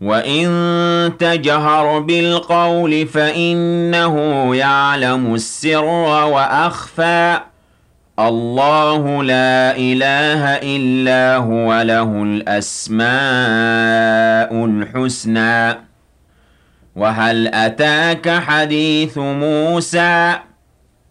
وَإِن تَجْهَرْ بِالْقَوْلِ فَإِنَّهُ يَعْلَمُ السِّرَّ وَأَخْفَى اللَّهُ لَا إِلَٰهَ إِلَّا هُوَ لَهُ الْأَسْمَاءُ الْحُسْنَىٰ وَهَلْ أَتَاكَ حَدِيثُ مُوسَىٰ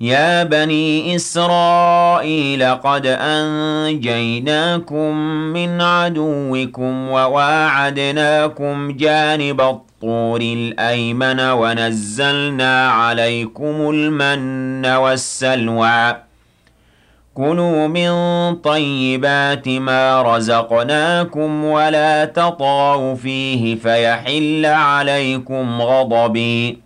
يا بني إسرائيل قد أنجيناكم من عدوكم وواعدناكم جانب الطور الأيمن ونزلنا عليكم المن والسلوى. كلوا من طيبات ما رزقناكم ولا تطاغوا فيه فيحل عليكم غضبي.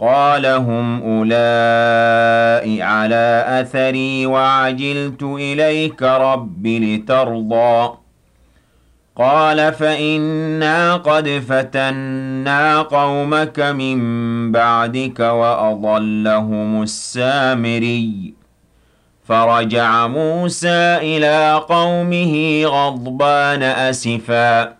قال هم أولئك على أثري وعجلت إليك رب لترضى. قال فإنا قد فتنا قومك من بعدك وأضلهم السامري. فرجع موسى إلى قومه غضبان أسفاً.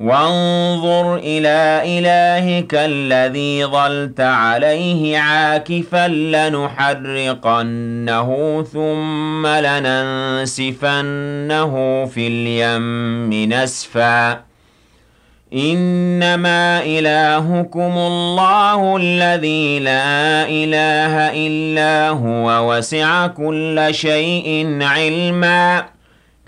وانظر إلى إلهك الذي ظلت عليه عاكفا لنحرقنه ثم لننسفنه في اليم نسفا. إنما إلهكم الله الذي لا إله إلا هو وسع كل شيء علمًا.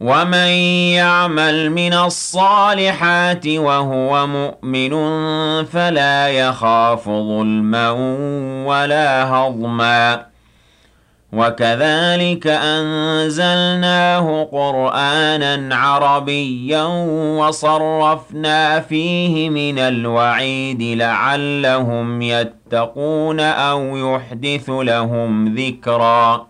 ومن يعمل من الصالحات وهو مؤمن فلا يخاف ظلما ولا هضما وكذلك أنزلناه قرآنا عربيا وصرفنا فيه من الوعيد لعلهم يتقون أو يحدث لهم ذكرًا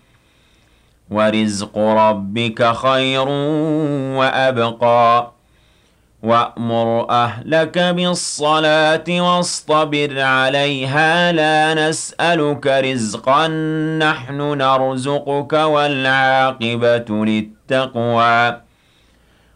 وَرِزْقُ رَبِّكَ خَيْرٌ وَأَبْقَىٰ. وَأْمُرْ أَهْلَكَ بِالصَّلَاةِ وَاصْطَبِرْ عَلَيْهَا ۖ. لَا نَسْأَلُكَ رِزْقًا ۖ نَّحْنُ نَرْزُقُكَ ۗ وَالْعَاقِبَةُ لِلتَّقْوَىٰ.